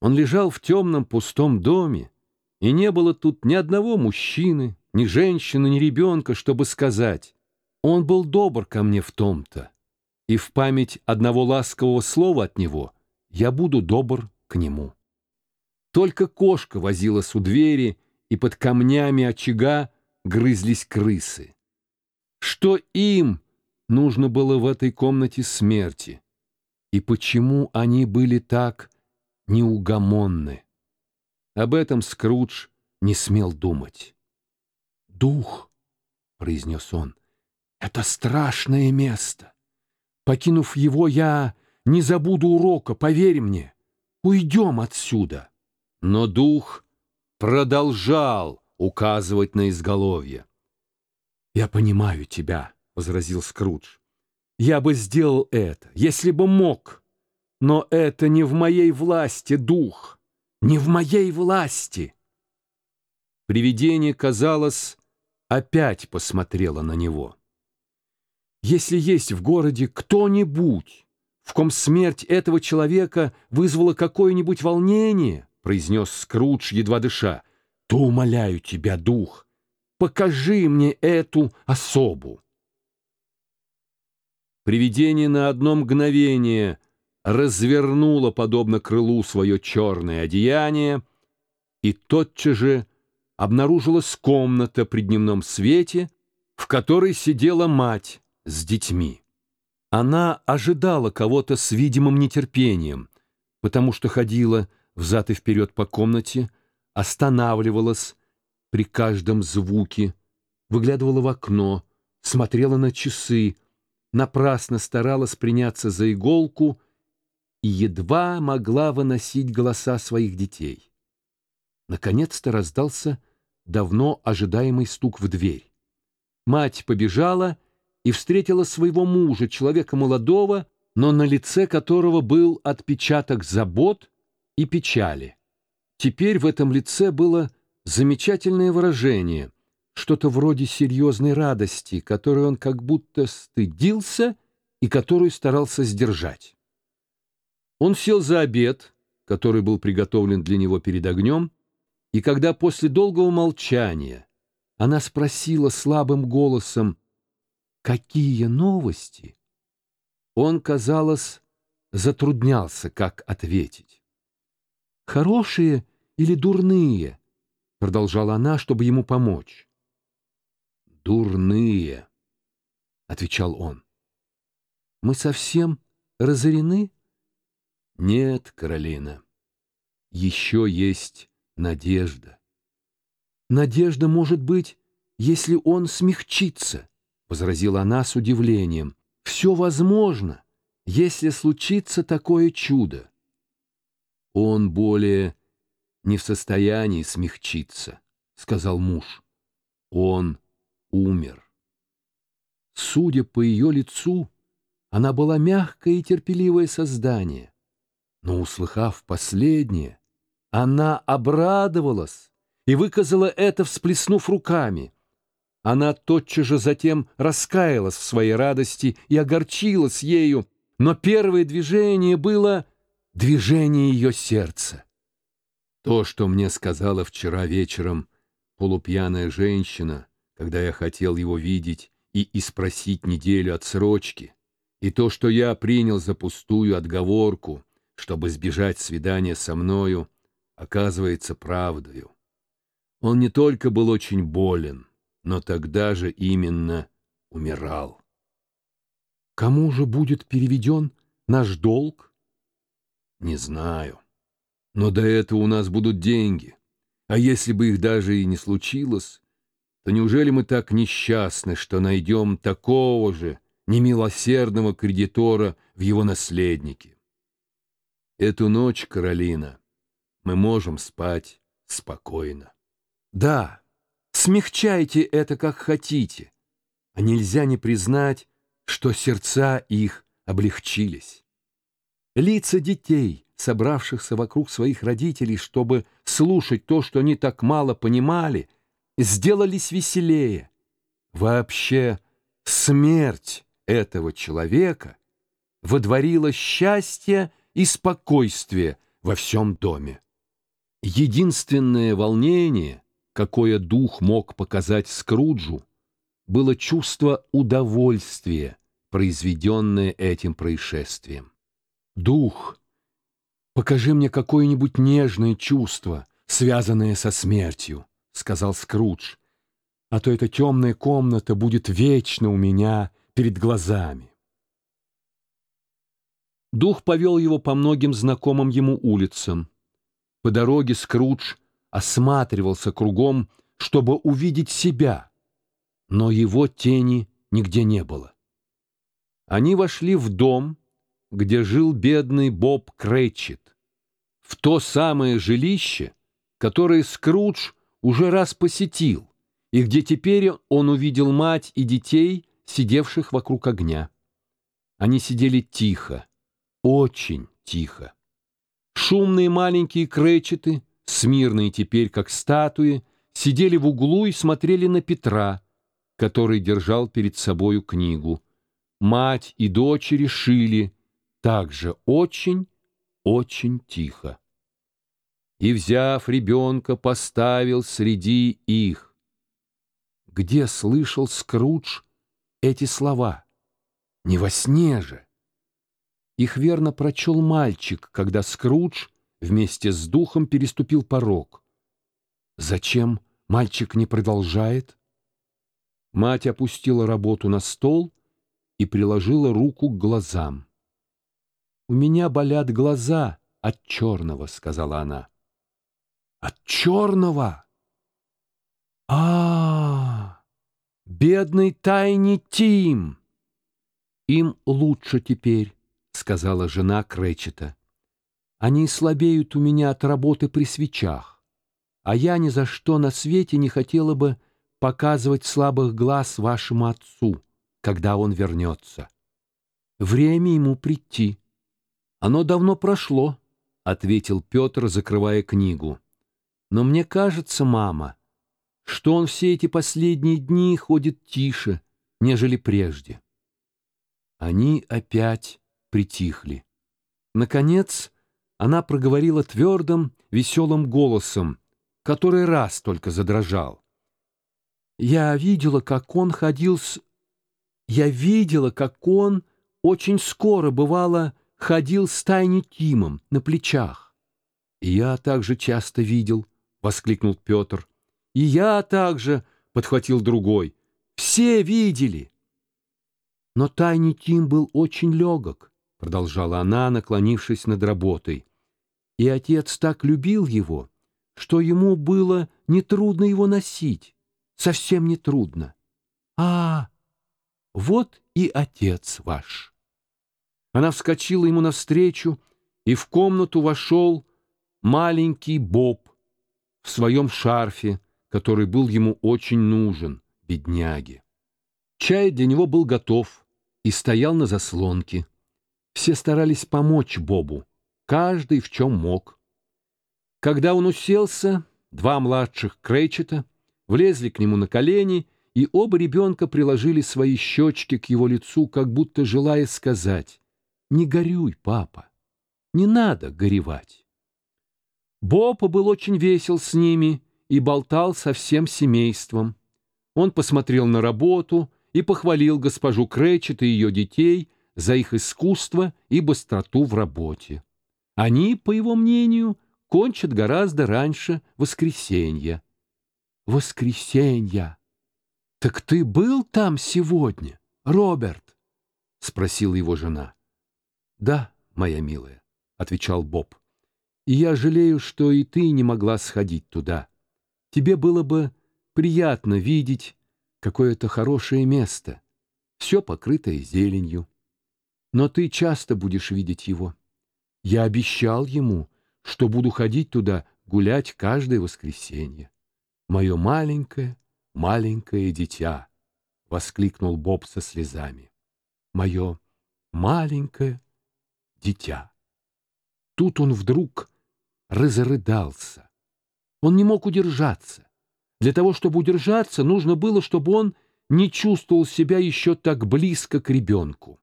Он лежал в темном пустом доме, и не было тут ни одного мужчины, ни женщины, ни ребенка, чтобы сказать, «Он был добр ко мне в том-то, и в память одного ласкового слова от него я буду добр к нему». Только кошка возилась у двери, и под камнями очага грызлись крысы. Что им нужно было в этой комнате смерти? И почему они были так неугомонны? Об этом Скрудж не смел думать. «Дух», — произнес он, — «это страшное место. Покинув его, я не забуду урока, поверь мне. Уйдем отсюда». Но дух продолжал указывать на изголовье. «Я понимаю тебя», — возразил Скрудж. «Я бы сделал это, если бы мог. Но это не в моей власти, дух, не в моей власти». Привидение, казалось, опять посмотрело на него. «Если есть в городе кто-нибудь, в ком смерть этого человека вызвала какое-нибудь волнение, — произнес Скрудж, едва дыша, — то умоляю тебя, дух, покажи мне эту особу. Привидение на одно мгновение развернуло, подобно крылу, свое черное одеяние, и тотчас же обнаружилась комната при дневном свете, в которой сидела мать с детьми. Она ожидала кого-то с видимым нетерпением, потому что ходила взад и вперед по комнате, останавливалась при каждом звуке, выглядывала в окно, смотрела на часы, напрасно старалась приняться за иголку и едва могла выносить голоса своих детей. Наконец-то раздался давно ожидаемый стук в дверь. Мать побежала и встретила своего мужа, человека молодого, но на лице которого был отпечаток забот и печали. Теперь в этом лице было замечательное выражение, что-то вроде серьезной радости, которой он как будто стыдился и которую старался сдержать. Он сел за обед, который был приготовлен для него перед огнем, и когда после долгого молчания она спросила слабым голосом, «Какие новости?» Он, казалось, затруднялся, как ответить. «Хорошие или дурные?» — продолжала она, чтобы ему помочь. «Дурные», — отвечал он. «Мы совсем разорены?» «Нет, Каролина, еще есть надежда. Надежда может быть, если он смягчится, — возразила она с удивлением. Все возможно, если случится такое чудо. Он более не в состоянии смягчиться, — сказал муж. Он умер. Судя по ее лицу, она была мягкое и терпеливое создание. Но, услыхав последнее, она обрадовалась и выказала это, всплеснув руками. Она тотчас же затем раскаялась в своей радости и огорчилась ею, но первое движение было движение ее сердца. То, что мне сказала вчера вечером полупьяная женщина, когда я хотел его видеть и испросить неделю отсрочки, и то, что я принял за пустую отговорку, чтобы сбежать свидания со мною, оказывается правдою. Он не только был очень болен, но тогда же именно умирал. Кому же будет переведен наш долг? Не знаю. Но до этого у нас будут деньги. А если бы их даже и не случилось, то неужели мы так несчастны, что найдем такого же немилосердного кредитора в его наследнике? Эту ночь, Каролина, мы можем спать спокойно. Да, смягчайте это как хотите, а нельзя не признать, что сердца их облегчились. Лица детей, собравшихся вокруг своих родителей, чтобы слушать то, что они так мало понимали, сделались веселее. Вообще, смерть этого человека водворила счастье и спокойствие во всем доме. Единственное волнение, какое дух мог показать Скруджу, было чувство удовольствия, произведенное этим происшествием. «Дух, покажи мне какое-нибудь нежное чувство, связанное со смертью», — сказал Скрудж, «а то эта темная комната будет вечно у меня перед глазами». Дух повел его по многим знакомым ему улицам. По дороге Скрудж осматривался кругом, чтобы увидеть себя, но его тени нигде не было. Они вошли в дом, где жил бедный Боб Крэтчет, в то самое жилище, которое Скрудж уже раз посетил, и где теперь он увидел мать и детей, сидевших вокруг огня. Они сидели тихо, очень тихо. Шумные маленькие кречеты, смирные теперь как статуи, сидели в углу и смотрели на Петра, который держал перед собою книгу. Мать и дочери шили также очень, очень тихо. И, взяв ребенка, поставил среди их. Где слышал Скрудж эти слова? Не во сне же. Их верно прочел мальчик, когда Скрудж вместе с духом переступил порог. Зачем мальчик не продолжает? Мать опустила работу на стол и приложила руку к глазам. «У меня болят глаза от черного», — сказала она. «От черного?» а, -а, -а Бедный Тайни Тим! Им лучше теперь. — сказала жена Кречета. «Они слабеют у меня от работы при свечах, а я ни за что на свете не хотела бы показывать слабых глаз вашему отцу, когда он вернется. Время ему прийти. Оно давно прошло», — ответил Петр, закрывая книгу. «Но мне кажется, мама, что он все эти последние дни ходит тише, нежели прежде». Они опять притихли. Наконец, она проговорила твердым, веселым голосом, который раз только задрожал. «Я видела, как он ходил с... Я видела, как он очень скоро, бывало, ходил с Тайни Тимом на плечах. Я также часто видел, — воскликнул Петр. И я также, — подхватил другой. Все видели. Но Тайни Тим был очень легок продолжала она, наклонившись над работой. И отец так любил его, что ему было нетрудно его носить, совсем нетрудно. А, вот и отец ваш. Она вскочила ему навстречу, и в комнату вошел маленький Боб в своем шарфе, который был ему очень нужен, бедняге. Чай для него был готов и стоял на заслонке. Все старались помочь Бобу, каждый в чем мог. Когда он уселся, два младших Крейчета влезли к нему на колени, и оба ребенка приложили свои щечки к его лицу, как будто желая сказать «Не горюй, папа, не надо горевать». Боб был очень весел с ними и болтал со всем семейством. Он посмотрел на работу и похвалил госпожу Кречет и ее детей — за их искусство и быстроту в работе. Они, по его мнению, кончат гораздо раньше воскресенья. Воскресенья! Так ты был там сегодня, Роберт? — спросила его жена. Да, моя милая, — отвечал Боб. И я жалею, что и ты не могла сходить туда. Тебе было бы приятно видеть какое-то хорошее место, все покрытое зеленью но ты часто будешь видеть его. Я обещал ему, что буду ходить туда гулять каждое воскресенье. Мое маленькое, маленькое дитя, — воскликнул Боб со слезами. Мое маленькое дитя. Тут он вдруг разрыдался. Он не мог удержаться. Для того, чтобы удержаться, нужно было, чтобы он не чувствовал себя еще так близко к ребенку.